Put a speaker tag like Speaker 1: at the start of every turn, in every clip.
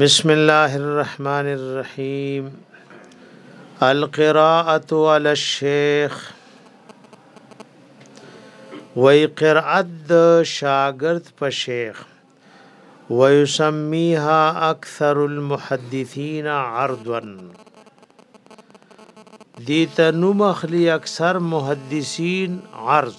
Speaker 1: بسم الله الرحمن الرحيم القراءة على الشيخ وی قرأت د شاگرد په شیخ ويسميها اکثر المحدثین عرضا دیتا نوم اخلی اکثر محدثین عرض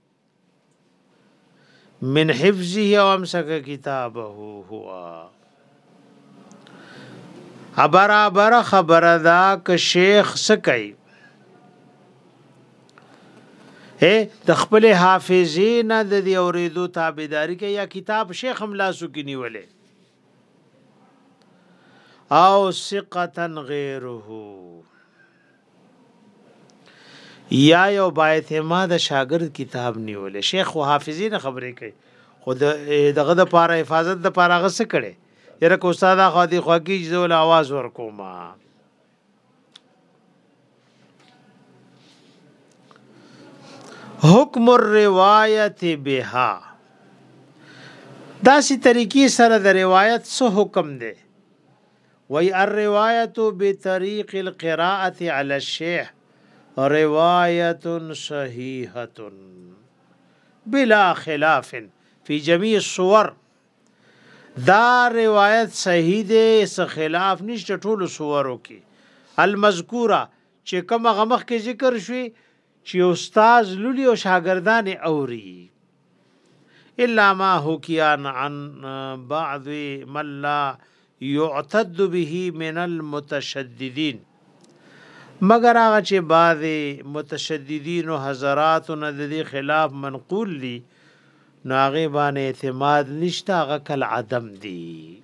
Speaker 1: من حفظه او امسک کتابه هو ابرابر خبره دا ک شیخ سکای اے د خپل حافظې نه د دی اوریدو تابعداري کوي یا کتاب شیخ هم لاسو کې نیولې او ثقتن غیره یا یو باید ما د شاګرد کتاب نیول شیخ او حافظین خبرې کوي خو دغه د پاره حفاظت د پاره غس کړي یره کو استاد خو دی خو کی زول आवाज ورکوما حکم الروایت بها داسې طریقې سره د روایت څه حکم دی وایي الروایت بطریق القراءة علی الشیح روایت صحیحة بلا خلاف فی جمیع الصور دا روایت صحیح دی څه خلاف نشته ټولو صورو کې المذکوره چې کوم غمخ کې ذکر شوی چې استاد لولي او شاګردان اوري الا ما حکیا عن بعض من لا يعتد به من المتشددين مگر هغه چې بعض متشددین او حضرات نه د دې خلاف منقول دي ناغه باندې اعتماد نشته هغه کل عدم دي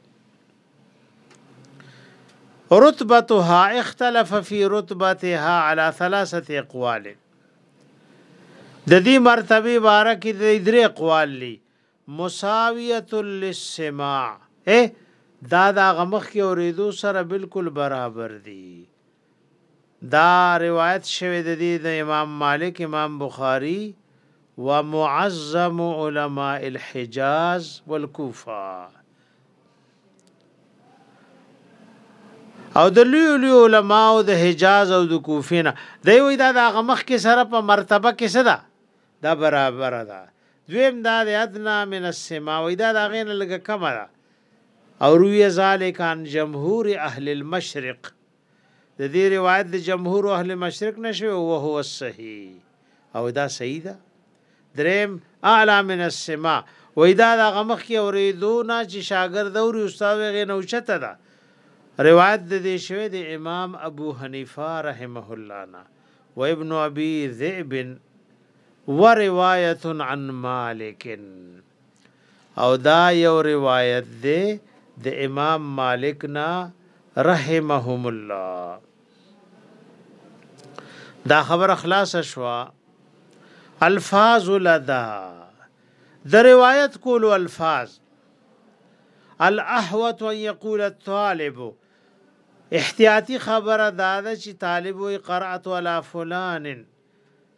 Speaker 1: رتبتها اختلف في رتبتها على ثلاثه اقوال د دې مرتبه باره کې د درې اقوال لري مساویت للسماع دا دا غمخ کې اوریدو سره بالکل برابر دي دا روایت شوه د دې د امام مالک امام بخاری ومعظم علماء الحجاز والکوفه او د لوی لوی علما او د حجاز او د کوفینا دی وی دا د غمخ کې سره په مرتبه کې صدا دا برابر ده دویم دا د ادنا من السما وی دا د غین لګه کم ده او روی ذالک عن جمهور اهل المشرق د دې روایت د جمهور اهل مشرق نشوي او هو الصحیح او دا صحیح ده دریم اعلی من السما وای دا د غمخ کې اوریدو نه چې شاګرد او استاد غي نه اوچته ده روایت د دې شوی د امام ابو حنیفه رحمه الله نه و ابن ابي ذئب و روایت عن مالک او دا یو روایت دی د امام مالک نا رحمهم الله دا خبر اخلاص شوا الفاظ لدا د روایت کول الفاظ الاحوت ان يقول الطالب احتیاطی خبره دا ده چې طالب وي قرات ولا فلان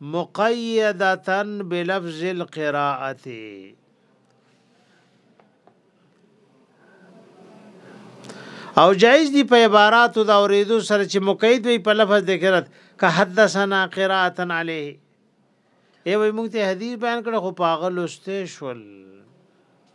Speaker 1: مقیدة بلفظ القراءة او جائز دی په عباراتو د اوریدو سره چې مقید وي په لفظ د قرات که حدثنا قراءتا علیه ای وای موږ ته حدیث بیان کړ خو پاغه لسته شول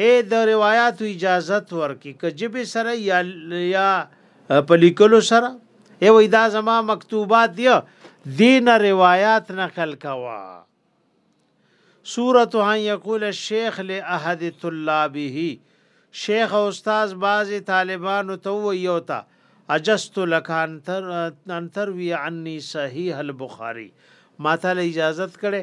Speaker 1: اې د روایتو اجازت ورکي که جبه سره یا یا په لیکلو سره ای وای دا زما مکتوبات دی دین روایت نقل کوا سورته ان یقول الشیخ لاحد طلابه شیخ او استاد بازي طالبانو ته ویوتا اجست لک انتر انتر وی عني صحیح البخاری ماته اجازه کړي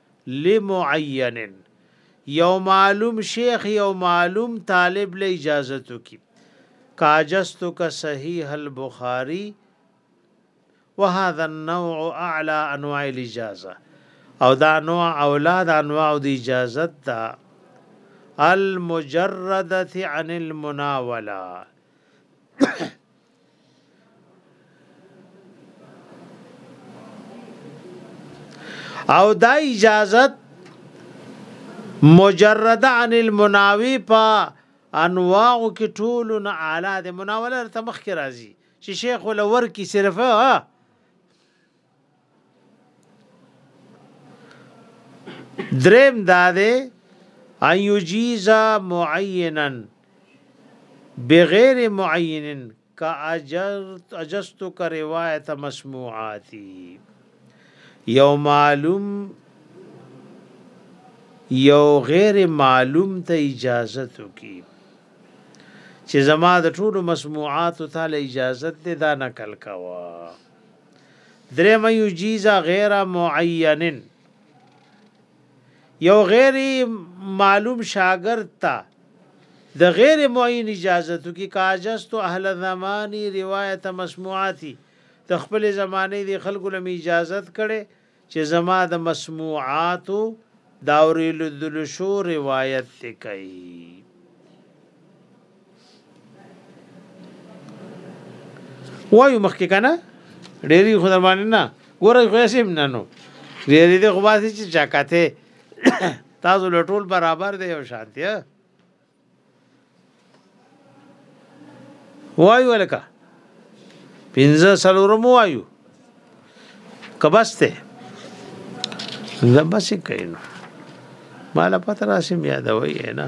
Speaker 1: لمعین یو معلوم شیخ یو معلوم طالب له اجازه تو کی کاجستو کا صحیح البخاری وهذا النوع اعلى انواع الاجازه او دا نوع اولاد انواع د اجازت دا المجرده عن المناوله او دا اجازت مجرد عن المناوی په انواعو کې ټول نه اعلی د مناوله تمخ کې راځي چې شیخ ولور کې صرف دریم دا دی ایوجیزا معینا بغیر معین کا اجرت اجست کا روایت مسموعاتی یو معلوم یو غیر معلوم ته اجازه تو کی چې زما د ټولو مسموعات ته اجازه ده دا نقل کوا دریم یجیز غیر معین یو غیر معلوم شاګرد ته د غیر معین اجازه تو کی کاجست اهل زمانی روایت مسموعاتی د خپل زمانه دی خلکو لم اجازت کړي چی زما د مسموعاتو داوریدلشو روایت دی کوي وایو مخکې کنه ډېری خو در باندې نه ګورې خو سیم نه نو ډېری دې خو باسي چې چاکته تاسو لټول برابر دی او شانتیا وایو الکا پنځه سلورم وایو کبسته زبسې کینو مالا پته راسي بیا دا وایې نه